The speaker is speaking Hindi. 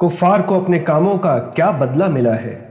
कुफार को अपने कामों का क्या बदला मिला है?